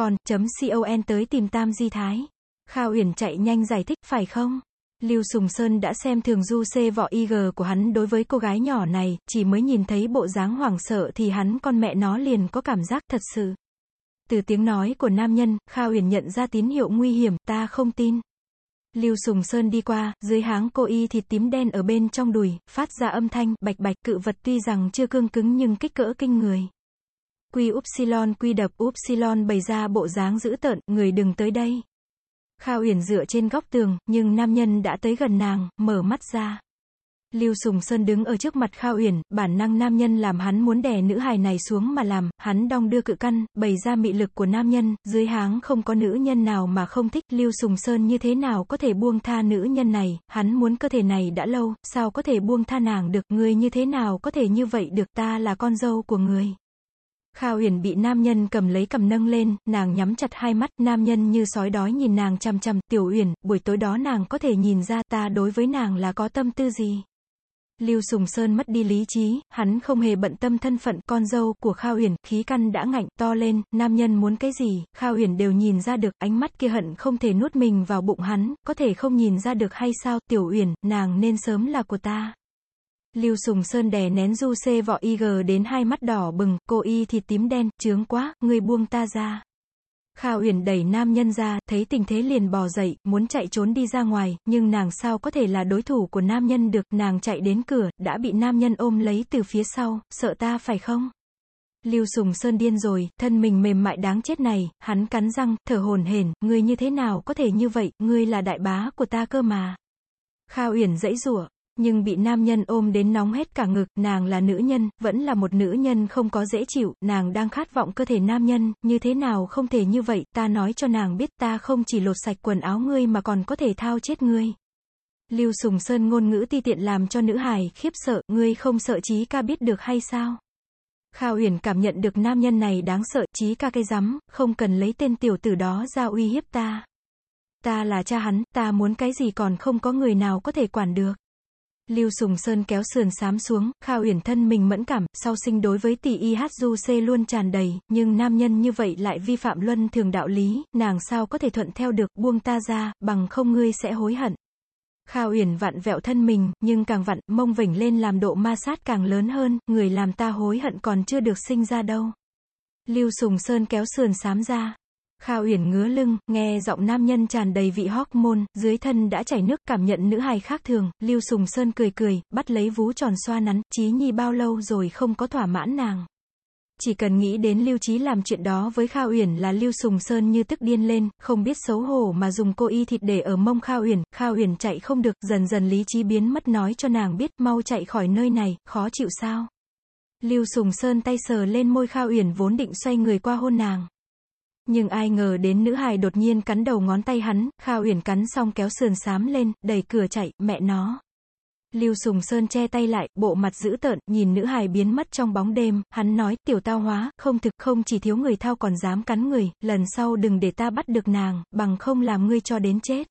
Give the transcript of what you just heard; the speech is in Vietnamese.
con, chấm con tới tìm Tam Di Thái. Khao Uyển chạy nhanh giải thích, phải không? Lưu Sùng Sơn đã xem thường du xê vỏ IG của hắn đối với cô gái nhỏ này, chỉ mới nhìn thấy bộ dáng hoảng sợ thì hắn con mẹ nó liền có cảm giác thật sự. Từ tiếng nói của nam nhân, Khao Uyển nhận ra tín hiệu nguy hiểm, ta không tin. Lưu Sùng Sơn đi qua, dưới háng cô y thịt tím đen ở bên trong đùi, phát ra âm thanh, bạch bạch, cự vật tuy rằng chưa cương cứng nhưng kích cỡ kinh người. Quy Upsilon quy đập Upsilon bày ra bộ dáng dữ tợn, người đừng tới đây. kha Uyển dựa trên góc tường, nhưng nam nhân đã tới gần nàng, mở mắt ra. Lưu Sùng Sơn đứng ở trước mặt kha Uyển, bản năng nam nhân làm hắn muốn đè nữ hài này xuống mà làm, hắn đong đưa cự căn, bày ra mị lực của nam nhân, dưới háng không có nữ nhân nào mà không thích, Lưu Sùng Sơn như thế nào có thể buông tha nữ nhân này, hắn muốn cơ thể này đã lâu, sao có thể buông tha nàng được, người như thế nào có thể như vậy được, ta là con dâu của người. Kha Huyền bị nam nhân cầm lấy cầm nâng lên, nàng nhắm chặt hai mắt, nam nhân như sói đói nhìn nàng chăm chăm, Tiểu Uyển, buổi tối đó nàng có thể nhìn ra ta đối với nàng là có tâm tư gì. Lưu Sùng Sơn mất đi lý trí, hắn không hề bận tâm thân phận con dâu của Kha Uyển khí căn đã ngạnh to lên, nam nhân muốn cái gì, Kha Uyển đều nhìn ra được, ánh mắt kia hận không thể nuốt mình vào bụng hắn, có thể không nhìn ra được hay sao, Tiểu Uyển, nàng nên sớm là của ta. Lưu Sùng Sơn đè nén du xê vọ IG đến hai mắt đỏ bừng, cô y thịt tím đen, chướng quá, người buông ta ra. Khao Uyển đẩy nam nhân ra, thấy tình thế liền bò dậy, muốn chạy trốn đi ra ngoài, nhưng nàng sao có thể là đối thủ của nam nhân được, nàng chạy đến cửa, đã bị nam nhân ôm lấy từ phía sau, sợ ta phải không? Lưu Sùng Sơn điên rồi, thân mình mềm mại đáng chết này, hắn cắn răng, thở hồn hển, ngươi như thế nào có thể như vậy, ngươi là đại bá của ta cơ mà. Khao Uyển dãy rủa, nhưng bị nam nhân ôm đến nóng hết cả ngực, nàng là nữ nhân, vẫn là một nữ nhân không có dễ chịu, nàng đang khát vọng cơ thể nam nhân, như thế nào không thể như vậy, ta nói cho nàng biết ta không chỉ lột sạch quần áo ngươi mà còn có thể thao chết ngươi. Lưu Sùng Sơn ngôn ngữ ti tiện làm cho nữ hài khiếp sợ, ngươi không sợ chí ca biết được hay sao? Khao Uyển cảm nhận được nam nhân này đáng sợ, chí ca cây rắm, không cần lấy tên tiểu tử đó ra uy hiếp ta. Ta là cha hắn, ta muốn cái gì còn không có người nào có thể quản được. Lưu Sùng Sơn kéo sườn xám xuống, Khao Uyển thân mình mẫn cảm, sau sinh đối với tỷ y hát du xê luôn tràn đầy, nhưng nam nhân như vậy lại vi phạm luân thường đạo lý, nàng sao có thể thuận theo được, buông ta ra, bằng không ngươi sẽ hối hận. Khao Uyển vặn vẹo thân mình, nhưng càng vặn, mông vểnh lên làm độ ma sát càng lớn hơn, người làm ta hối hận còn chưa được sinh ra đâu. Lưu Sùng Sơn kéo sườn xám ra, Kha Uyển ngứa lưng, nghe giọng nam nhân tràn đầy vị hormone, dưới thân đã chảy nước cảm nhận nữ hài khác thường, Lưu Sùng Sơn cười cười, bắt lấy vú tròn xoa nắn, Chí Nhi bao lâu rồi không có thỏa mãn nàng. Chỉ cần nghĩ đến Lưu Chí làm chuyện đó với Kha Uyển là Lưu Sùng Sơn như tức điên lên, không biết xấu hổ mà dùng cô y thịt để ở mông Kha Uyển, Kha Uyển chạy không được, dần dần lý trí biến mất nói cho nàng biết, mau chạy khỏi nơi này, khó chịu sao. Lưu Sùng Sơn tay sờ lên môi Kha Uyển vốn định xoay người qua hôn nàng. Nhưng ai ngờ đến nữ hài đột nhiên cắn đầu ngón tay hắn, Khao Uyển cắn xong kéo sườn xám lên, đẩy cửa chạy, mẹ nó. Lưu Sùng Sơn che tay lại, bộ mặt dữ tợn, nhìn nữ hài biến mất trong bóng đêm, hắn nói, tiểu tao hóa, không thực không chỉ thiếu người thao còn dám cắn người, lần sau đừng để ta bắt được nàng, bằng không làm ngươi cho đến chết.